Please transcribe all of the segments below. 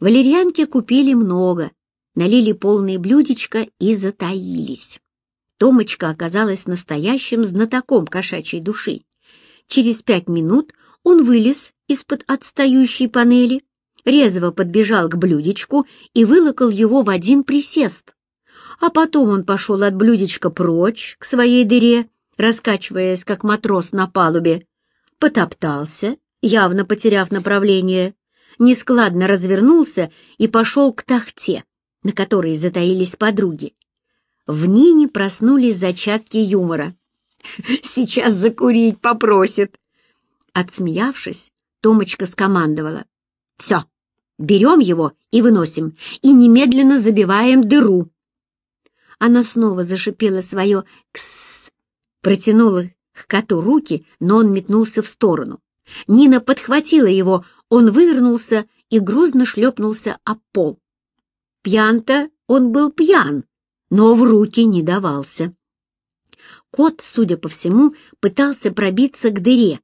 Валерьянки купили много, налили полные блюдечко и затаились. Томочка оказалась настоящим знатоком кошачьей души. Через пять минут он вылез из-под отстающей панели, резво подбежал к блюдечку и вылокал его в один присест. А потом он пошел от блюдечка прочь, к своей дыре, раскачиваясь, как матрос на палубе, потоптался, явно потеряв направление, нескладно развернулся и пошел к тахте, на которой затаились подруги. В Нине проснулись зачатки юмора. «Сейчас закурить попросит!» Отсмеявшись, Томочка скомандовала. «Все, берем его и выносим, и немедленно забиваем дыру». Она снова зашипела свое «ксс», протянула к коту руки, но он метнулся в сторону. Нина подхватила его, он вывернулся и грузно шлепнулся об пол. Пьян-то он был пьян, но в руки не давался. Кот, судя по всему, пытался пробиться к дыре.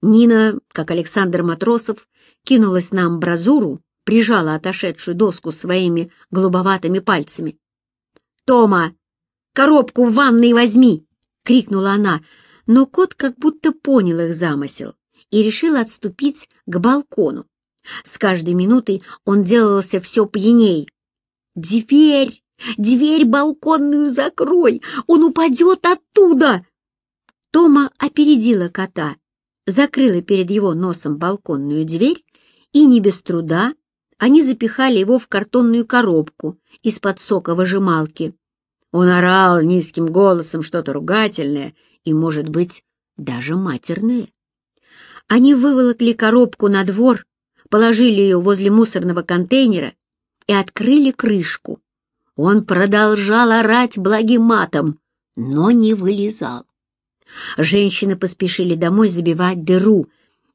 Нина, как Александр Матросов, кинулась на амбразуру, прижала отошедшую доску своими голубоватыми пальцами. «Тома, коробку в ванной возьми!» — крикнула она, но кот как будто понял их замысел и решил отступить к балкону. С каждой минутой он делался все пьяней. «Дверь! Дверь балконную закрой! Он упадет оттуда!» Тома опередила кота, закрыла перед его носом балконную дверь, и не без труда они запихали его в картонную коробку из-под соковыжималки. Он орал низким голосом что-то ругательное и, может быть, даже матерное. Они выволокли коробку на двор, положили ее возле мусорного контейнера и открыли крышку. Он продолжал орать благим матом, но не вылезал. Женщины поспешили домой забивать дыру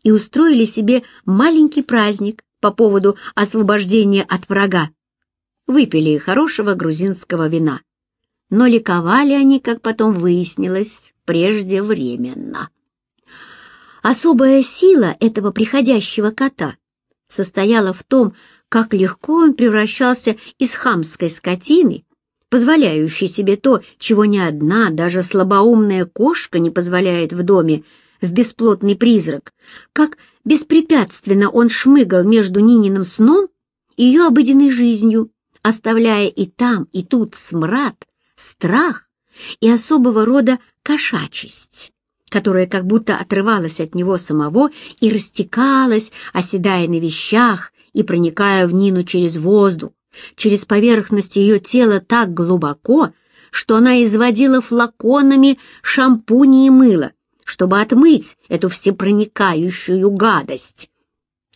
и устроили себе маленький праздник по поводу освобождения от врага. Выпили хорошего грузинского вина. Но ликовали они, как потом выяснилось, преждевременно. Особая сила этого приходящего кота состояла в том, как легко он превращался из хамской скотины, позволяющей себе то, чего ни одна, даже слабоумная кошка не позволяет в доме, в бесплотный призрак, как беспрепятственно он шмыгал между Нининым сном и ее обыденной жизнью, оставляя и там, и тут смрад, страх и особого рода кошачесть которая как будто отрывалась от него самого и растекалась, оседая на вещах и проникая в Нину через воздух, через поверхность ее тела так глубоко, что она изводила флаконами шампуни и мыла, чтобы отмыть эту всепроникающую гадость.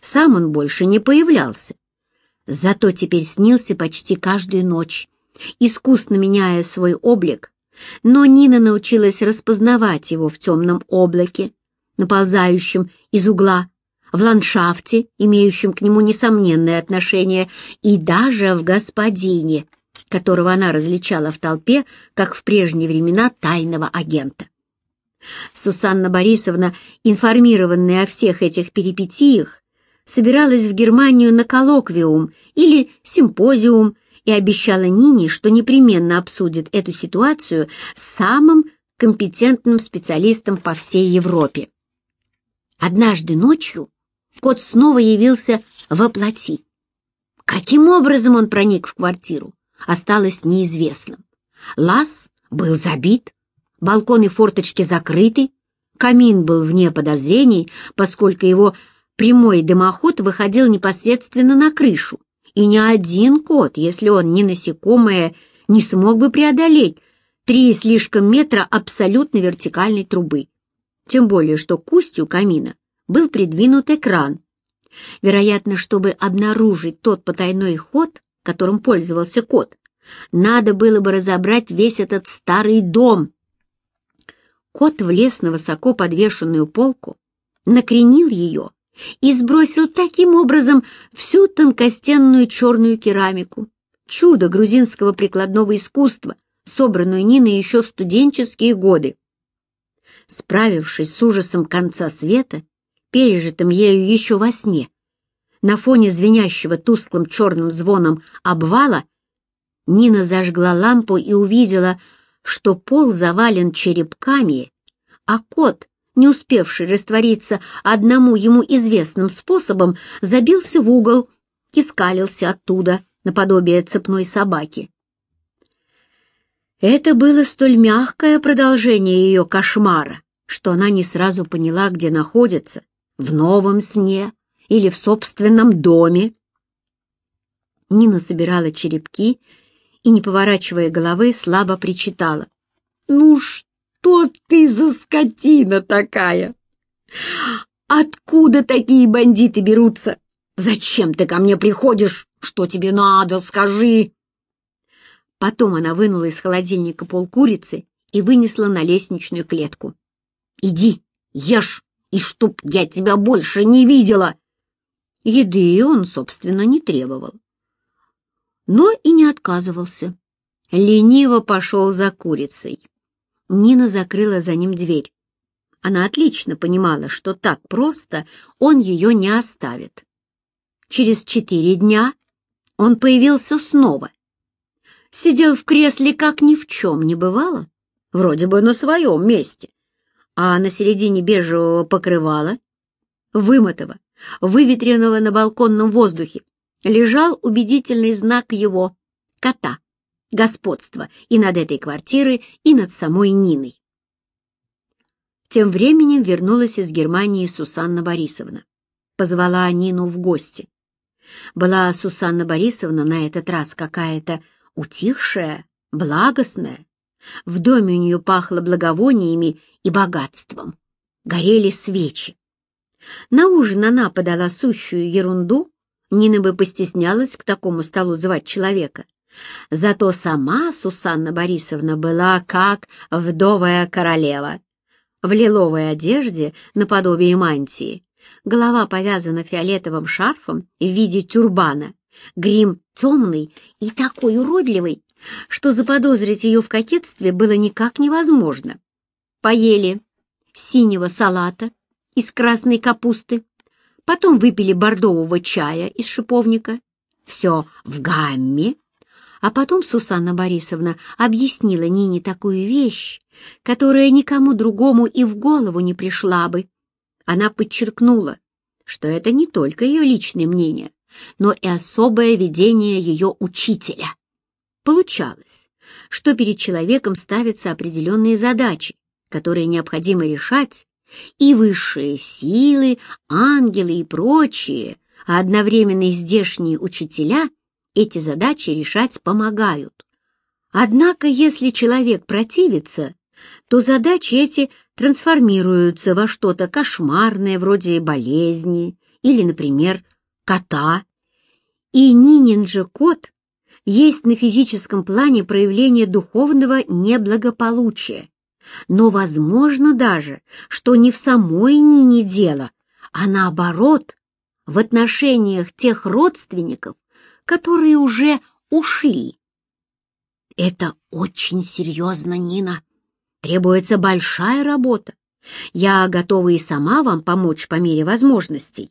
Сам он больше не появлялся. Зато теперь снился почти каждую ночь, искусно меняя свой облик но Нина научилась распознавать его в темном облаке, наползающем из угла, в ландшафте, имеющем к нему несомненное отношение, и даже в господине, которого она различала в толпе, как в прежние времена тайного агента. Сусанна Борисовна, информированная о всех этих перипетиях, собиралась в Германию на коллоквиум или симпозиум и обещала Нине, что непременно обсудит эту ситуацию с самым компетентным специалистом по всей Европе. Однажды ночью кот снова явился во плоти. Каким образом он проник в квартиру, осталось неизвестным. Лаз был забит, балконы форточки закрыты, камин был вне подозрений, поскольку его прямой дымоход выходил непосредственно на крышу, и ни один кот, если он не насекомое, не смог бы преодолеть три слишком метра абсолютно вертикальной трубы. Тем более, что к устью камина был придвинут экран. Вероятно, чтобы обнаружить тот потайной ход, которым пользовался кот, надо было бы разобрать весь этот старый дом. Кот влез на высоко подвешенную полку, накренил ее и сбросил таким образом всю тонкостенную черную керамику, чудо грузинского прикладного искусства, собранную Ниной еще в студенческие годы. Справившись с ужасом конца света, пережитым ею еще во сне, на фоне звенящего тусклым черным звоном обвала, Нина зажгла лампу и увидела, что пол завален черепками, а кот, не успевший раствориться одному ему известным способом, забился в угол и скалился оттуда, наподобие цепной собаки. Это было столь мягкое продолжение ее кошмара, что она не сразу поняла, где находится, в новом сне или в собственном доме. Нина собирала черепки и, не поворачивая головы, слабо причитала. «Ну что ты за скотина такая? Откуда такие бандиты берутся? Зачем ты ко мне приходишь? Что тебе надо, скажи?» Потом она вынула из холодильника полкурицы и вынесла на лестничную клетку. «Иди, ешь, и чтоб я тебя больше не видела!» Еды он, собственно, не требовал. Но и не отказывался. Лениво пошел за курицей. Нина закрыла за ним дверь. Она отлично понимала, что так просто он ее не оставит. Через четыре дня он появился снова сидел в кресле, как ни в чем не бывало, вроде бы на своем месте, а на середине бежевого покрывала, вымытого, выветренного на балконном воздухе, лежал убедительный знак его, кота, господства и над этой квартирой, и над самой Ниной. Тем временем вернулась из Германии Сусанна Борисовна. Позвала Нину в гости. Была Сусанна Борисовна на этот раз какая-то утихшая, благостная. В доме у нее пахло благовониями и богатством. Горели свечи. На ужин она подала сущую ерунду, Нина бы постеснялась к такому столу звать человека. Зато сама Сусанна Борисовна была как вдовая королева. В лиловой одежде наподобие мантии, голова повязана фиолетовым шарфом в виде тюрбана, Грим темный и такой уродливый, что заподозрить ее в кокетстве было никак невозможно. Поели синего салата из красной капусты, потом выпили бордового чая из шиповника. Все в гамме. А потом Сусанна Борисовна объяснила Нине такую вещь, которая никому другому и в голову не пришла бы. Она подчеркнула, что это не только ее личное мнение, но и особое видение ее учителя. Получалось, что перед человеком ставятся определенные задачи, которые необходимо решать, и высшие силы, ангелы и прочие, а одновременно и здешние учителя эти задачи решать помогают. Однако, если человек противится, то задачи эти трансформируются во что-то кошмарное, вроде болезни или, например, кота, и Нинин же кот есть на физическом плане проявление духовного неблагополучия. Но возможно даже, что не в самой Нине дело, а наоборот, в отношениях тех родственников, которые уже ушли. Это очень серьезно, Нина. Требуется большая работа. Я готова и сама вам помочь по мере возможностей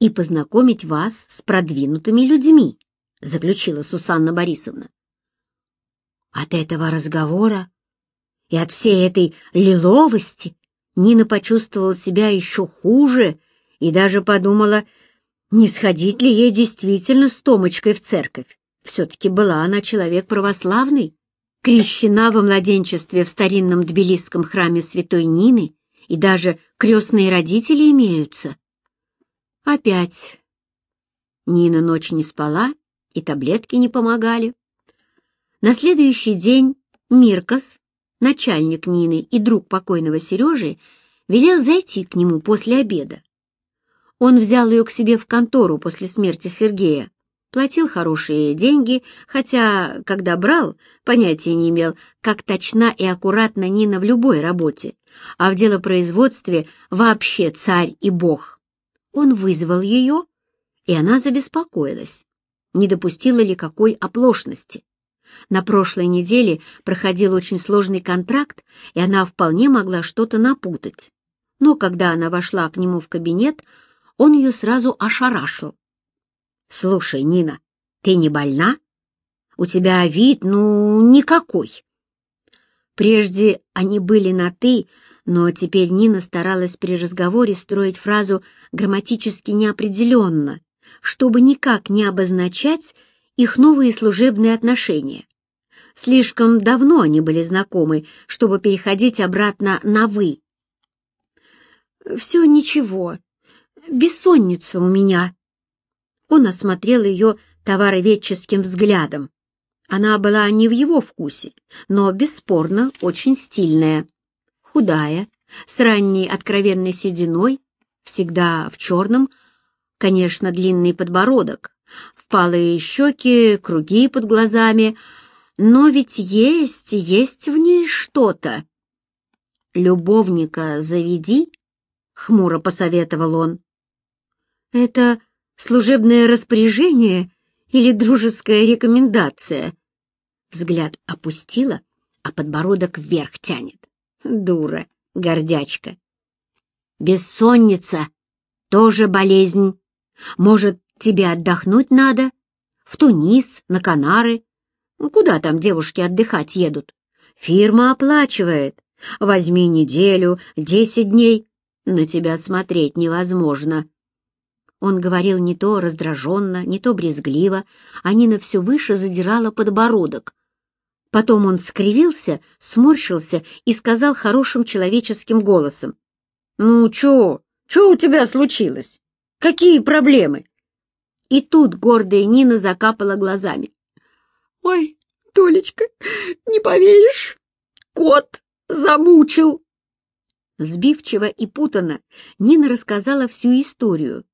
и познакомить вас с продвинутыми людьми, заключила Сусанна Борисовна. От этого разговора и от всей этой лиловости Нина почувствовала себя еще хуже и даже подумала, не сходить ли ей действительно с Томочкой в церковь. Все-таки была она человек православный, крещена во младенчестве в старинном тбилисском храме святой Нины, и даже крестные родители имеются. Опять. Нина ночь не спала, и таблетки не помогали. На следующий день Миркос, начальник Нины и друг покойного Сережи, велел зайти к нему после обеда. Он взял ее к себе в контору после смерти Сергея, платил хорошие деньги, хотя, когда брал, понятия не имел, как точна и аккуратна Нина в любой работе, а в делопроизводстве вообще царь и бог. Он вызвал ее, и она забеспокоилась, не допустила ли какой оплошности. На прошлой неделе проходил очень сложный контракт, и она вполне могла что-то напутать. Но когда она вошла к нему в кабинет, он ее сразу ошарашил. «Слушай, Нина, ты не больна? У тебя вид, ну, никакой». Прежде они были на «ты», но теперь Нина старалась при разговоре строить фразу грамматически неопределенно, чтобы никак не обозначать их новые служебные отношения. Слишком давно они были знакомы, чтобы переходить обратно на «вы». «Все ничего. Бессонница у меня». Он осмотрел ее товароведческим взглядом. Она была не в его вкусе, но, бесспорно, очень стильная. Худая, с ранней откровенной сединой, всегда в черном, конечно, длинный подбородок, впалые щеки, круги под глазами — но ведь есть, есть в ней что-то. «Любовника заведи», — хмуро посоветовал он. «Это служебное распоряжение или дружеская рекомендация?» Взгляд опустила, а подбородок вверх тянет. Дура, гордячка. «Бессонница — тоже болезнь. Может, тебе отдохнуть надо? В Тунис, на Канары?» Куда там девушки отдыхать едут? Фирма оплачивает. Возьми неделю, десять дней. На тебя смотреть невозможно. Он говорил не то раздраженно, не то брезгливо, а Нина все выше задирала подбородок. Потом он скривился, сморщился и сказал хорошим человеческим голосом. «Ну, чё? Чё у тебя случилось? Какие проблемы?» И тут гордая Нина закапала глазами. «Ой, Толечка, не поверишь, кот замучил!» Сбивчиво и путано Нина рассказала всю историю.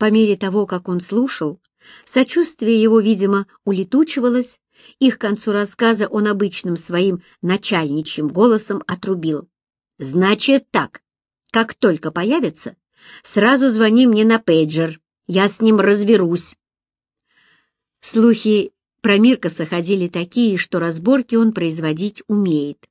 По мере того, как он слушал, сочувствие его, видимо, улетучивалось, и к концу рассказа он обычным своим начальничьим голосом отрубил. «Значит так, как только появится, сразу звони мне на пейджер, я с ним разберусь». Слухи про Миркоса ходили такие, что разборки он производить умеет.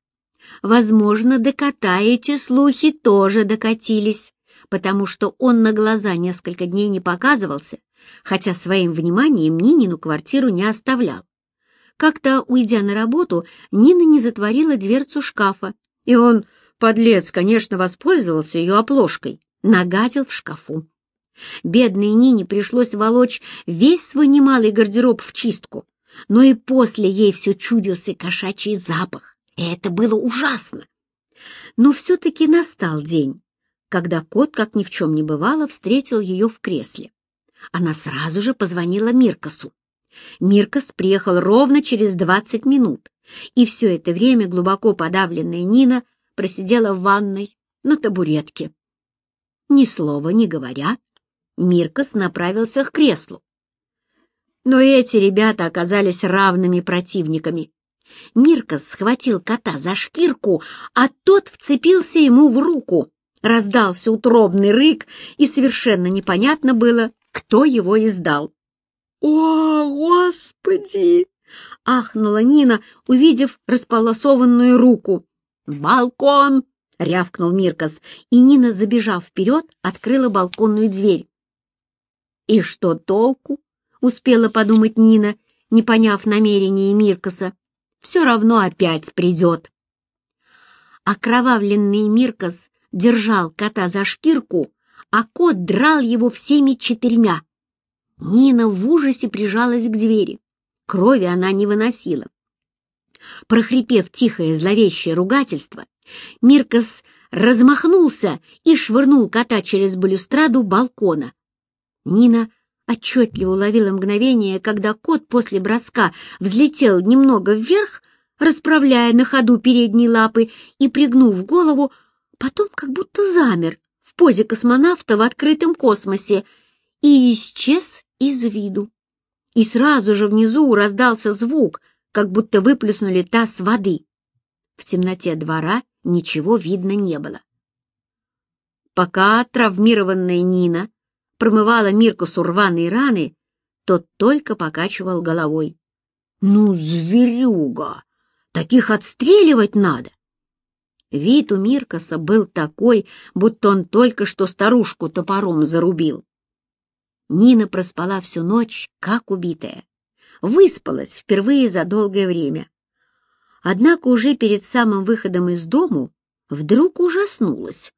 Возможно, до кота эти слухи тоже докатились, потому что он на глаза несколько дней не показывался, хотя своим вниманием Нинину квартиру не оставлял. Как-то, уйдя на работу, Нина не затворила дверцу шкафа, и он, подлец, конечно, воспользовался ее оплошкой, нагадил в шкафу. Бедной Нине пришлось волочь весь свой немалый гардероб в чистку, но и после ей все чудился кошачий запах, и это было ужасно. Но все-таки настал день, когда кот, как ни в чем не бывало, встретил ее в кресле. Она сразу же позвонила Миркосу. Миркос приехал ровно через двадцать минут, и все это время глубоко подавленная Нина просидела в ванной на табуретке. Ни слова не говоря, Миркос направился к креслу, но эти ребята оказались равными противниками. Миркос схватил кота за шкирку, а тот вцепился ему в руку. Раздался утробный рык, и совершенно непонятно было, кто его издал. «О, Господи!» — ахнула Нина, увидев располосованную руку. «Балкон!» — рявкнул Миркос, и Нина, забежав вперед, открыла балконную дверь. «И что толку?» — успела подумать Нина, не поняв намерения Миркоса. «Все равно опять придет». Окровавленный Миркос держал кота за шкирку, а кот драл его всеми четырьмя. Нина в ужасе прижалась к двери. Крови она не выносила. Прохрипев тихое зловещее ругательство, Миркос размахнулся и швырнул кота через балюстраду балкона. Нина отчетливо уловила мгновение, когда кот после броска взлетел немного вверх, расправляя на ходу передние лапы и пригнув голову, потом как будто замер в позе космонавта в открытом космосе и исчез из виду. И сразу же внизу раздался звук, как будто выплеснули таз воды. В темноте двора ничего видно не было. Пока травмированная Нина промывала Миркусу рваные раны, тот только покачивал головой. «Ну, зверюга! Таких отстреливать надо!» Вид у Миркоса был такой, будто он только что старушку топором зарубил. Нина проспала всю ночь, как убитая. Выспалась впервые за долгое время. Однако уже перед самым выходом из дому вдруг ужаснулась.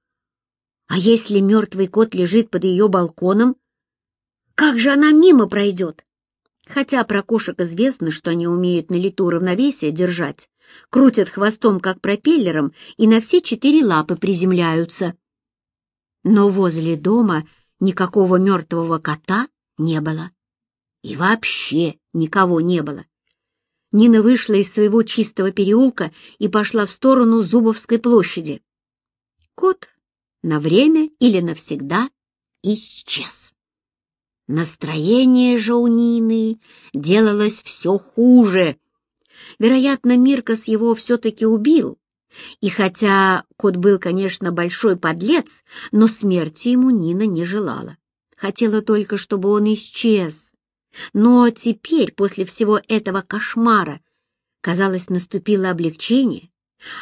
А если мертвый кот лежит под ее балконом, как же она мимо пройдет? Хотя про кошек известно, что они умеют на лету равновесие держать, крутят хвостом, как пропеллером, и на все четыре лапы приземляются. Но возле дома никакого мертвого кота не было. И вообще никого не было. Нина вышла из своего чистого переулка и пошла в сторону Зубовской площади. Кот на время или навсегда исчез. Настроение же у Нины делалось все хуже. Вероятно, Миркос его все-таки убил. И хотя кот был, конечно, большой подлец, но смерти ему Нина не желала. Хотела только, чтобы он исчез. Но теперь, после всего этого кошмара, казалось, наступило облегчение,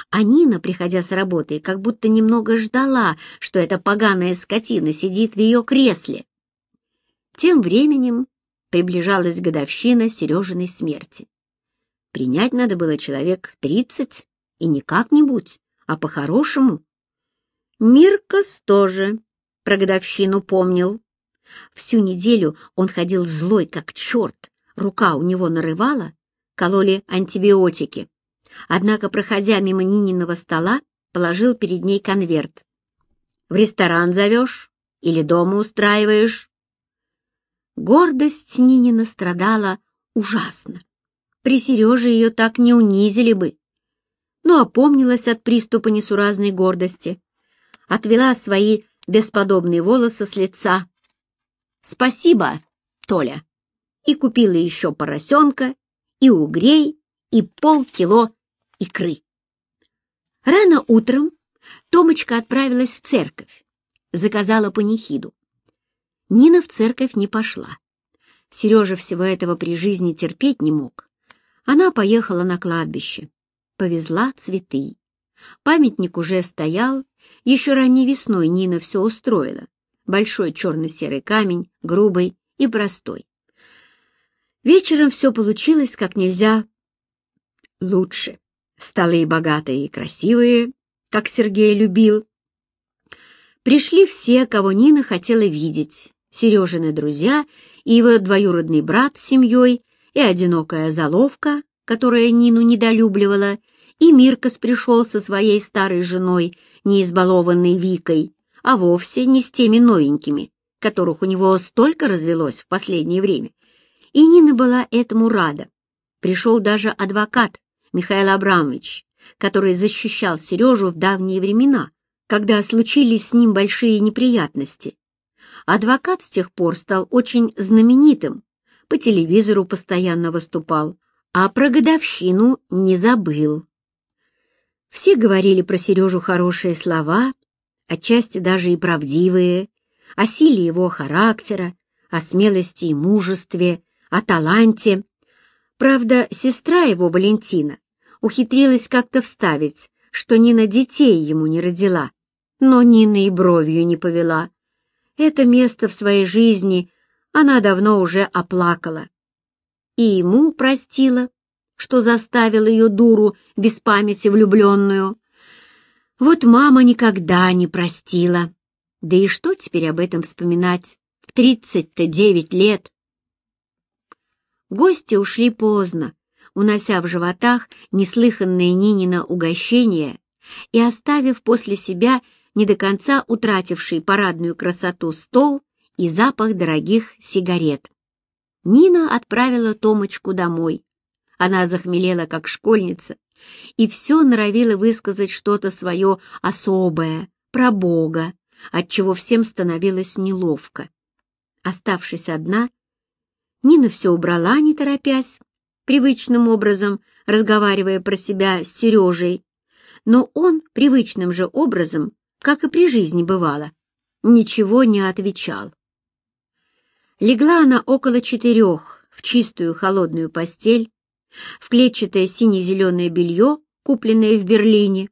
а Нина, приходя с работы, как будто немного ждала, что эта поганая скотина сидит в ее кресле. Тем временем приближалась годовщина Сережиной смерти. Принять надо было человек тридцать, и не как-нибудь, а по-хорошему. Миркос тоже про годовщину помнил. Всю неделю он ходил злой, как черт, рука у него нарывала, кололи антибиотики. Однако, проходя мимо Нининого стола, положил перед ней конверт. «В ресторан зовешь или дома устраиваешь?» Гордость Нинина страдала ужасно. При Сереже ее так не унизили бы. Но опомнилась от приступа несуразной гордости, отвела свои бесподобные волосы с лица. «Спасибо, Толя!» И купила еще поросенка, и угрей, и полкило икры. Рано утром Томочка отправилась в церковь, заказала панихиду. Нина в церковь не пошла. Сережа всего этого при жизни терпеть не мог. Она поехала на кладбище, повезла цветы. Памятник уже стоял, еще ранней весной Нина все устроила. Большой черно-серый камень, грубый и простой. Вечером все получилось как нельзя лучше. Столы богатые и красивые, как Сергей любил. Пришли все, кого Нина хотела видеть. Сережины друзья и его двоюродный брат с семьей, и одинокая заловка, которая Нину недолюбливала, и Миркос пришел со своей старой женой, не избалованной Викой, а вовсе не с теми новенькими, которых у него столько развелось в последнее время. И Нина была этому рада. Пришел даже адвокат, Михаил Абрамович, который защищал Сережу в давние времена, когда случились с ним большие неприятности. Адвокат с тех пор стал очень знаменитым, по телевизору постоянно выступал, а про годовщину не забыл. Все говорили про Сережу хорошие слова, отчасти даже и правдивые, о силе его характера, о смелости и мужестве, о таланте, Правда, сестра его, Валентина, ухитрилась как-то вставить, что Нина детей ему не родила, но Нина и бровью не повела. Это место в своей жизни она давно уже оплакала. И ему простила, что заставил ее дуру без памяти влюбленную. Вот мама никогда не простила. Да и что теперь об этом вспоминать? В тридцать-то девять лет. Гости ушли поздно, унося в животах неслыханное Нинина угощение и оставив после себя не до конца утративший парадную красоту стол и запах дорогих сигарет. Нина отправила Томочку домой. Она захмелела, как школьница, и все норовила высказать что-то свое особое, про Бога, отчего всем становилось неловко. Оставшись одна, Нина все убрала, не торопясь, привычным образом разговаривая про себя с Сережей, но он привычным же образом, как и при жизни бывало, ничего не отвечал. Легла она около четырех в чистую холодную постель, в клетчатое сине-зеленое белье, купленное в Берлине,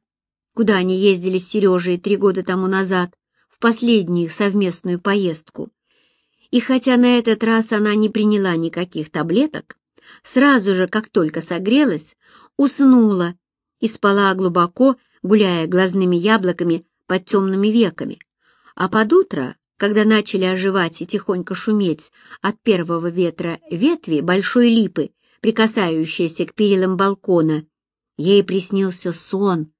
куда они ездили с Сережей три года тому назад, в последнюю совместную поездку, И хотя на этот раз она не приняла никаких таблеток, сразу же, как только согрелась, уснула и спала глубоко, гуляя глазными яблоками под темными веками. А под утро, когда начали оживать и тихонько шуметь от первого ветра ветви большой липы, прикасающиеся к перилам балкона, ей приснился сон,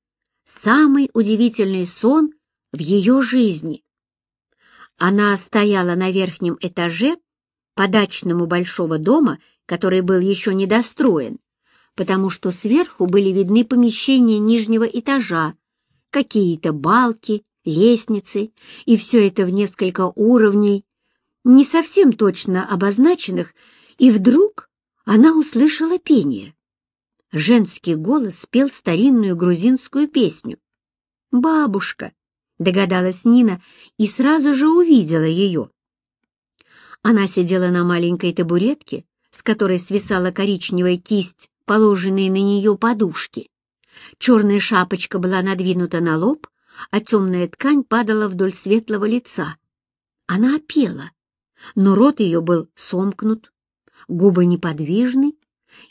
самый удивительный сон в ее жизни. Она стояла на верхнем этаже по дачному большого дома, который был еще недостроен, потому что сверху были видны помещения нижнего этажа, какие-то балки, лестницы, и все это в несколько уровней, не совсем точно обозначенных, и вдруг она услышала пение. Женский голос спел старинную грузинскую песню. «Бабушка», — догадалась Нина и сразу же увидела ее. Она сидела на маленькой табуретке, с которой свисала коричневая кисть положенные на нее подушки. Черная шапочка была надвинута на лоб, а темная ткань падала вдоль светлого лица. Она пела, но рот ее был сомкнут, губы неподвижны,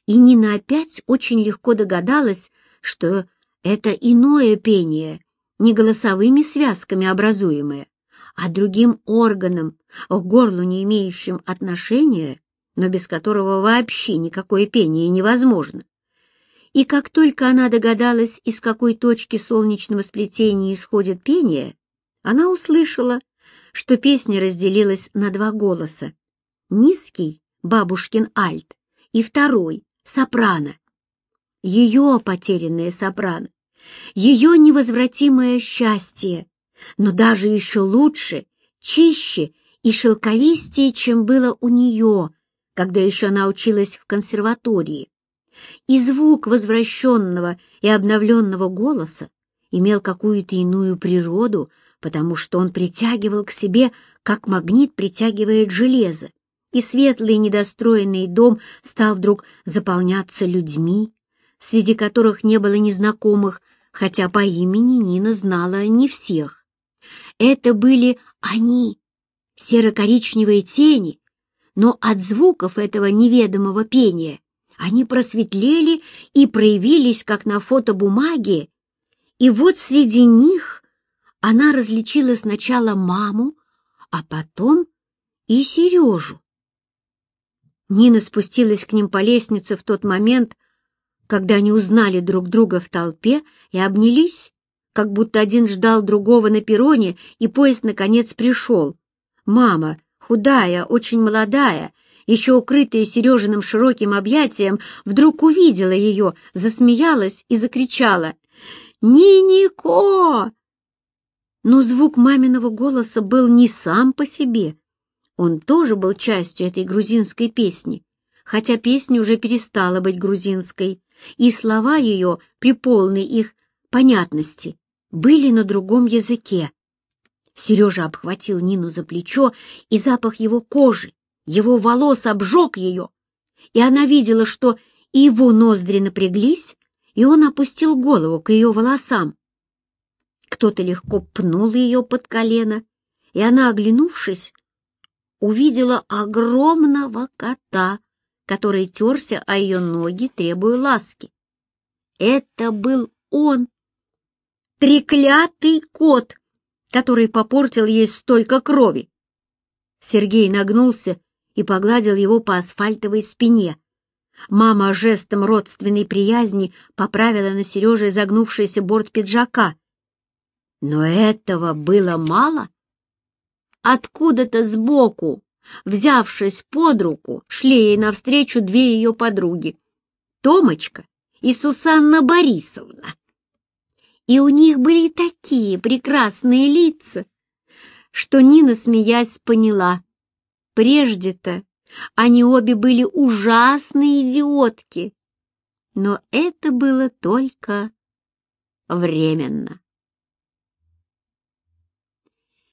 и Нина опять очень легко догадалась, что это иное пение, не голосовыми связками образуемое, а другим органом, к горлу не имеющим отношения, но без которого вообще никакое пение невозможно. И как только она догадалась, из какой точки солнечного сплетения исходит пение, она услышала, что песня разделилась на два голоса. Низкий — бабушкин альт, и второй — сопрано. Ее потерянное сопрано, ее невозвратимое счастье, но даже еще лучше, чище и шелковистее, чем было у нее, когда еще она училась в консерватории. И звук возвращенного и обновленного голоса имел какую-то иную природу, потому что он притягивал к себе, как магнит притягивает железо, и светлый недостроенный дом стал вдруг заполняться людьми, среди которых не было незнакомых, хотя по имени Нина знала не всех. Это были они, серо-коричневые тени, но от звуков этого неведомого пения они просветлели и проявились, как на фотобумаге, и вот среди них она различила сначала маму, а потом и Сережу. Нина спустилась к ним по лестнице в тот момент, когда они узнали друг друга в толпе и обнялись, как будто один ждал другого на перроне, и поезд наконец пришел. Мама худая, очень молодая, еще укрытая Сережиным широким объятием, вдруг увидела ее, засмеялась и закричала «Нинико!». Но звук маминого голоса был не сам по себе. Он тоже был частью этой грузинской песни, хотя песня уже перестала быть грузинской, и слова ее, при полной их понятности, были на другом языке. Сережа обхватил Нину за плечо, и запах его кожи, его волос обжег ее, и она видела, что и его ноздри напряглись, и он опустил голову к ее волосам. Кто-то легко пнул ее под колено, и она, оглянувшись, увидела огромного кота, который терся о ее ноги, требуя ласки. Это был он, треклятый кот, который попортил ей столько крови. Сергей нагнулся и погладил его по асфальтовой спине. Мама жестом родственной приязни поправила на Сереже загнувшийся борт пиджака. Но этого было мало. Откуда-то сбоку, взявшись под руку, шли ей навстречу две ее подруги — Томочка и Сусанна Борисовна и у них были такие прекрасные лица, что Нина, смеясь, поняла. Прежде-то они обе были ужасные идиотки, но это было только временно.